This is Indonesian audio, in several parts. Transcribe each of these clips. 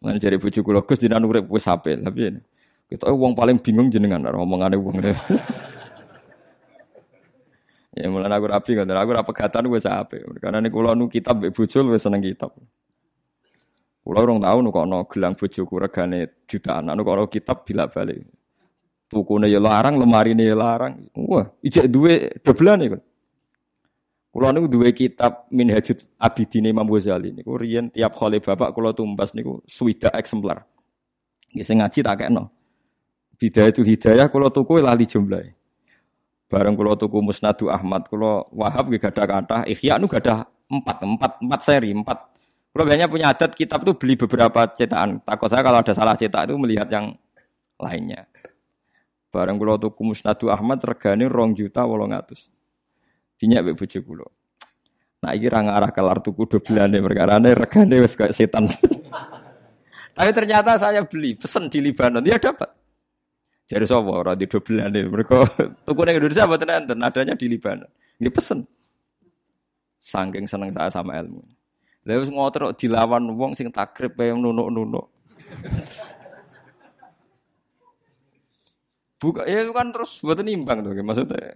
Lan jare bojo kula Gus jenengan urip wis apik, tapi kita wong paling bingung jenengan ngomongane wong. ya mulane aku rapi kan, aku ora pegatan wis apik. Karena nek kula nu kitab mbek bojo wis seneng kitab. Kula urung tau nu kono gelang bojoku regane jutaan, anu kono kitab bila balik. Tukune ya larang, lemarine ya larang. Wah, ijek duwe doblane kok. Kula niku duwe kitab Minhajul Abidin Imam Ghazali niku riyen tiap kali bapak kula tumbas niku swida eksemplar. Nggih sing ngaji tak kekno. Bidayatul Hidayah kula tuku lali jumlahe. Bareng kula tuku Musnadu Ahmad, kula Wahab nggih gadah kathah, Ihya nu gadah empat, empat, empat seri, empat. Kalau biasanya punya adat kitab itu beli beberapa cetakan. Takut saya kalau ada salah cetak itu melihat yang lainnya. Bareng kula tuku Musnadu Ahmad regane rong juta wolong atus. Dinyak mbek bojo kula. Nah iki ra ngarah kelar tuku doblane perkara ne regane wis kayak setan. Tapi ternyata saya beli, pesen di Libanon, ya dapat. Jadi sapa ora di doblane. Mereka tuku ning Indonesia mboten enten, adanya di Libanon. Nggih pesen. Saking seneng saya sama ilmu. Lah wis ngotor dilawan wong sing takrib kaya nunuk-nunuk. Buka ya kan terus buat imbang tuh maksudnya.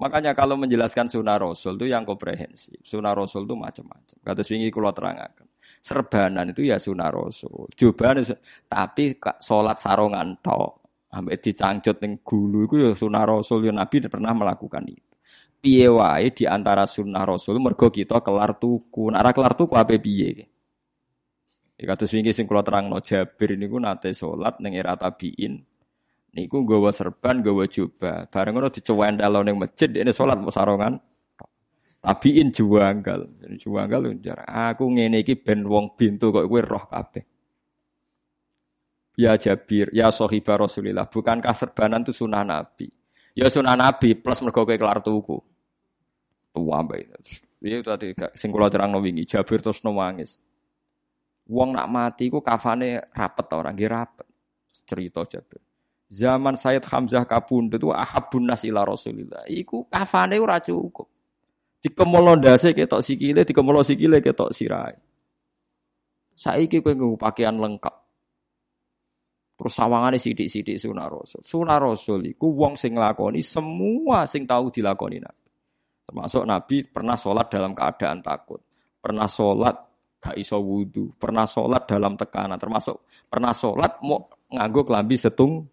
Makanya kalau menjelaskan sunnah Rasul itu yang komprehensif. Sunnah Rasul itu macam-macam. Kata swingi kalau terangkan. Serbanan itu ya sunnah Rasul. Coba tapi sholat sarongan tok. Sampai dicangcut ning gulu itu ya sunnah Rasul. Ya Nabi pernah melakukan itu. Piye wae di antara sunnah Rasul mergo kita kelar tuku. Nek kelar tuku apa piye? Ya kados wingi sing kula terangno Jabir niku nate salat ning era tabiin niku nggawa serban, nggawa jubah. Bareng ngono dicewendal ning masjid ini salat sarongan. Tabiin juanggal. Juanggal njar. Aku ngene iki ben wong bintu kok kowe roh kabeh. Ya Jabir, ya sahibah Rasulillah, bukankah serbanan itu sunnah Nabi? Ya sunnah Nabi plus mergo kowe kelar tuku. Tua mbak itu tadi sing kula terang wingi Jabir terus nangis. Wong nak mati ku kafane rapet orang, nggih rapet. Cerita Jabir. Zaman Sayyid Hamzah kabundut itu ahabun nas ila Rasulillah. Iku kafane ora cukup. Dikemolo ndase ketok sikile, dikemolo sikile ketok sirai. Saiki kowe nggo pakaian lengkap. Terus sawangane sidik-sidik sunah Rasul. Sunah Rasul iku wong sing nglakoni semua sing tahu dilakoni Nabi. Termasuk Nabi pernah sholat dalam keadaan takut. Pernah sholat gak iso wudhu. Pernah sholat dalam tekanan. Termasuk pernah sholat mau nganggo kelambi setung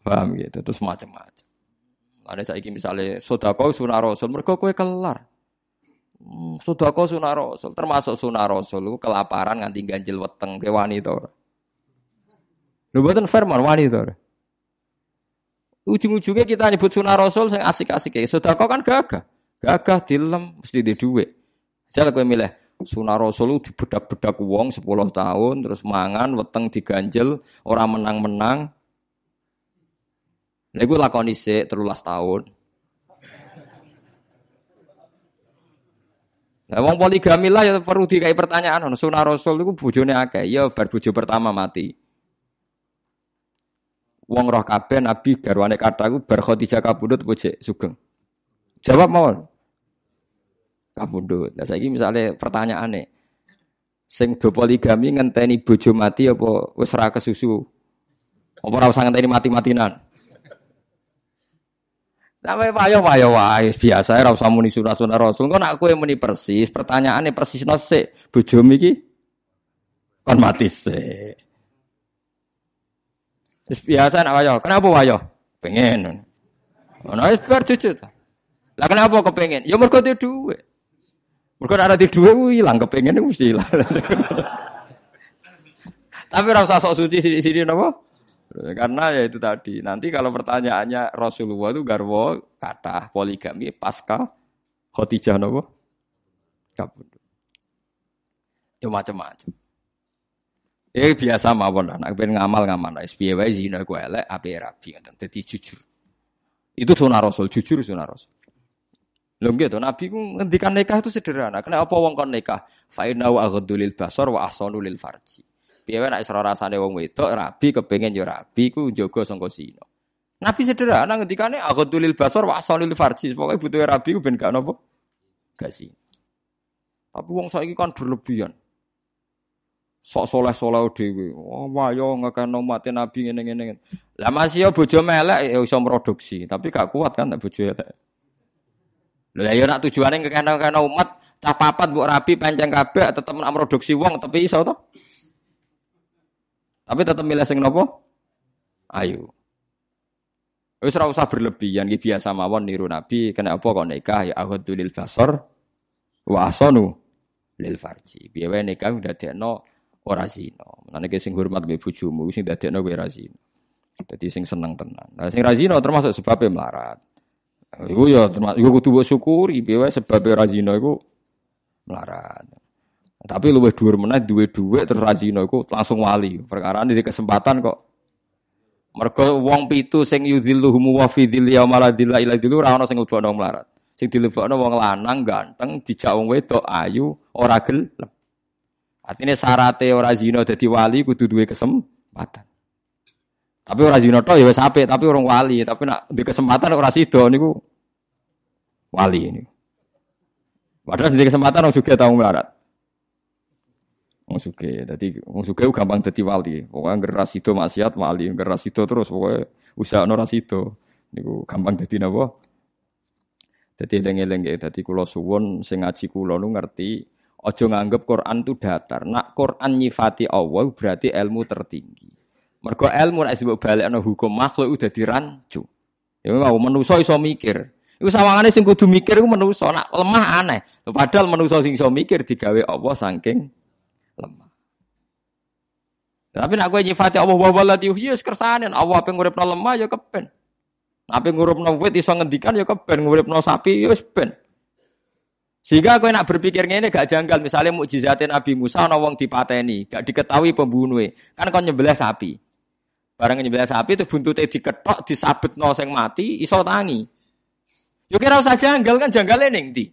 Paham gitu, terus macam-macam. Ada saya misalnya sodako sunah rasul, mereka kue kelar. Hmm, sodako sunah rasul, termasuk sunah rasul, lu kelaparan nganti ganjil weteng ke wanita. Lu buatan firman wanita. Ujung-ujungnya kita nyebut sunah rasul yang asik-asik ya. Sodako kan gagah, gagah dilem mesti di duit. Saya kue milih sunah rasul di bedak-bedak uang 10 tahun, terus mangan weteng diganjel, orang menang-menang, Lha iku lakoni sik 13 tahun. Nah, wong poligami lah ya perlu dikai pertanyaan ono sunah rasul iku bojone akeh. Ya bar bojo pertama mati. Wong roh kabeh nabi garwane kata iku bar Khadijah kabudut bojo sugeng. Jawab mawon. Kabudut. Nah saiki misale pertanyaane sing do poligami ngenteni bojo mati apa wis ora kesusu? Apa ora usah ngenteni mati-matinan? Sampai payo payo wae biasa ora usah muni sunah sunah rasul. Kok nak kowe muni persis, pertanyaane persis sik bojomu iki kon mati sik. Biasa nak wayo. Kenapa wayo? Pengen. Ono wis jujur. Lah kenapa kepengen? Ya mergo duwe dhuwit. Mergo nek ora duwe dhuwit ilang kepengen mesti ilang. Tapi ora usah sok suci sini-sini napa? Karena ya itu tadi. Nanti kalau pertanyaannya Rasulullah itu garwo kata poligami pasca khotijah nopo kabut. Ya macam-macam. Ya biasa mawon lah. Nak pengen ngamal ngamal lah. SPY wae zina gue elek ape rabi ngoten. Dadi jujur. Itu sunah Rasul, jujur sunah Rasul. Lho gitu, Nabi ku ngendikan nikah itu sederhana. Kenapa wong kon nikah? Fa inna wa aghdulil basar wa ahsanu lil farji. Piye nek isra rasane wong wedok rabi kepengin yo rabi ku njaga sangka sina. Nabi sederhana ngendikane aghdulil basar wa asalil farji. Pokoke butuhe rabi ku ben gak napa? Gak sih. Tapi wong saiki kan berlebihan. Sok soleh soleh dewi. Oh, wayo ngekano mati nabi ngene ngene. Lah masih yo bojo melek ya iso produksi, tapi gak kuat kan tak bojo ya. Lah ya nak tujuane ngekano-kano umat cah papat mbok rapi panjang kabeh tetep nak produksi wong tapi iso to. Tapi tetep milih sing nopo? Ayo. Wis ora usah berlebihan iki biasa mawon niru nabi, kena apa kok nikah ya ahadul basar wa asanu lil farji. Piye wae nikah ndadekno ora zina. Mulane ki sing hormat mbek bojomu sing dadekno kowe ora zina. Dadi sing seneng tenan. Nah sing ra zina termasuk sebabnya melarat. Iku ya termasuk iku kudu syukuri piye wae sebab ora zina iku melarat. Tapi luwih dhuwur meneh duwe dhuwit terus ra zina iku langsung wali. Perkara ini kesempatan kok Mergo wong pitu sing yudhilluhum wa fi dhilli yauma la dhilla illa dhillu ora ana sing mlebokno melarat. Sing dilebokno wong lanang ganteng, dijak wong wedok ayu, ora gelem. Artinya syaratnya ora zina dadi wali kudu duwe kesempatan. Tapi ora zina tok ya wis apik, tapi orang wali, tapi nak di kesempatan ora sida niku wali ini. Padahal di kesempatan orang juga tahu melarat. Wong suge, dadi wong suge gampang dadi wali. Pokoke ngeras itu maksiat wali, ngeras itu terus pokoke usaha ora sida. Niku gampang dadi napa? Dadi eling-eling ya, dadi kula suwun sing ngaji kula nu ngerti Ojo nganggep Quran itu datar. Nak Quran nyifati Allah berarti ilmu tertinggi. Mergo ilmu nek sebab balekno hukum makhluk udah dirancu. Ya mau menuso iso mikir. Iku sawangane sing kudu mikir iku menuso. Nak lemah aneh. Padahal menuso sing iso mikir digawe Allah saking. Tapi nak kowe nyifati Allah wa walati ya kersane Allah apa nguripno lemah ya kepen. Apa nguripno wit iso ngendikan ya kepen nguripno sapi ya wis ben. Sehingga aku nak berpikir ini gak janggal. Misalnya mukjizatnya Nabi Musa ana wong dipateni, gak diketahui pembunuhnya. Kan kau nyembelih sapi. Barang nyembelih sapi itu buntutnya diketok, disabet no sing mati, iso tangi. Yo kira usah janggal kan janggalnya ning di.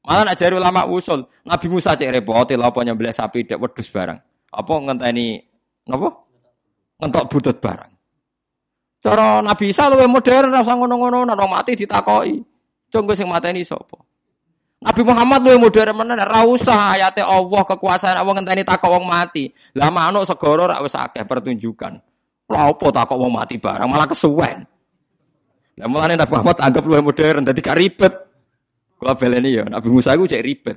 Malah nak jari ulama usul, Nabi Musa cek repot lha apa nyembelih sapi dek wedhus barang. Apa ngenteni napa? Ngentok butut barang. Cara Nabi Isa luwih modern rasa ngono-ngono nek mati ditakoki. Cunggo sing mateni sapa? Nabi Muhammad lu modern mana? ra usah ayate Allah kekuasaan Allah ngenteni takok wong mati. Lah manuk segoro rak wis pertunjukan. Lha opo takok wong mati barang malah kesuwen. Lah mulane Nabi Muhammad anggap lu modern dadi gak ribet. Kula beleni ya Nabi Musa iku cek ribet.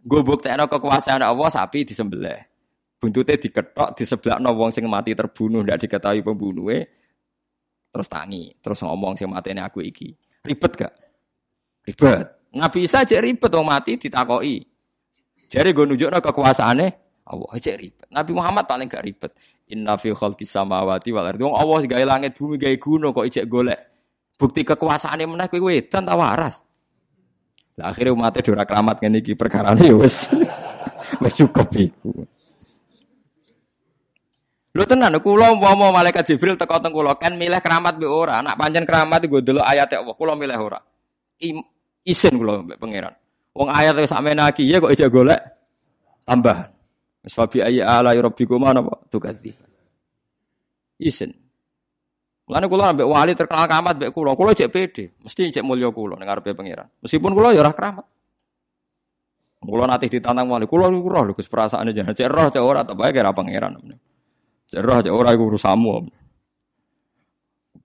Gue buktekno kekuasaan Allah sapi disembelih. Buntutnya diketok, no wong sing mati terbunuh, ndak diketahui pembunuhnya. Terus tangi, terus ngomong sing mati ini aku iki. Ribet gak? Ribet. Nabi Isa aja ribet wong mati ditakoki. Jare gue nunjukno kekuasaane Allah aja ribet. Nabi Muhammad paling gak ribet. Inna fi khalqis samawati wal ardi. Wong Allah gawe langit bumi gawe gunung kok ijek golek. Bukti kekuasaane meneh kowe wedan ta waras. Lah akhirnya umatnya dora keramat ngene iki perkarane ya wis wis cukup iku. Lho tenan kula umpama malaikat Jibril teko teng kula kan milih keramat mbek ora. Nak pancen keramat gue delok ayat Allah kula milih ora isin kula mbek pangeran. Wong ayat wis sampe naki ya kok ijek golek tambahan. Wis fa bi ayyi ala rabbikum apa tukadzi. Isin. Mulane kula ambek wali terkenal keramat mbek kula, kula cek pede, mesti cek mulya kula ning ngarepe pangeran. Meskipun kula ya ora keramat. Kula nanti ditantang wali, kula roh lho Gus perasaane jenengan cek roh cek ora tak bae kira pangeran. Cek roh cek ora iku urusanmu.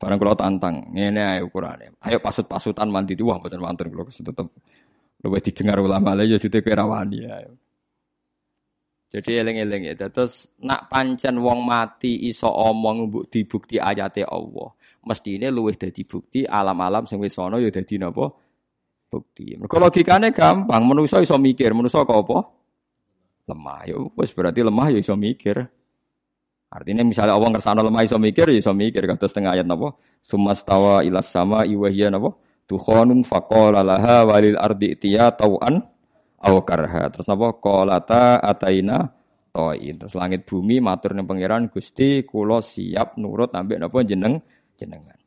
Barang kalau tantang, ini ayo ukurane. Ayo pasut-pasutan mandi wah mboten wonten kula tetep luwih didengar ulama lha ya jute kerawani ayo. Jadi eling-eling ya. Terus nak pancen wong mati iso omong dibukti ayate Allah. Mestine luwih dadi bukti alam-alam sing wis ana ya dadi napa? Bukti. Mergo logikane gampang, manusa iso mikir, manusa kok apa? Lemah. Ya wis berarti lemah ya iso mikir. Artinya misalnya Allah ngersano lemah iso mikir, ya iso mikir kata setengah ayat napa? Sumastawa ilas sama iwahia napa? Tukhonun faqala laha walil ardi tiya tau'an aw karha. Terus napa? Qalata ataina toin. Terus langit bumi matur ning pangeran Gusti kula siap nurut ambek napa jeneng jenengan.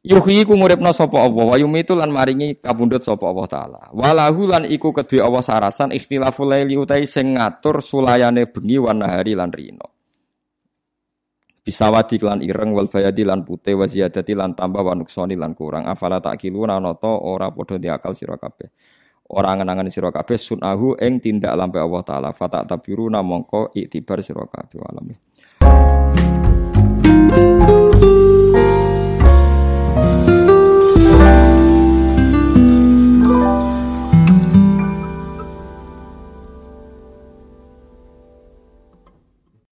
Yuhyi ku nguripna sapa Allah wa yumitu lan maringi kabundut sapa Allah taala. Walahu lan iku kedue Allah sarasan ikhtilaful laili utai sing ngatur sulayane bengi wan nahari lan rino. Bisawadi lan ireng wal bayadi lan putih wa ziyadati lan tambah wa nuksoni lan kurang afala tak kiluna noto ora padha diakal sira kabeh orang ngenangan sira kabeh sunahu ing tindak lampe Allah taala. Fata tabiru namangka iktibar sira kabeh. Alam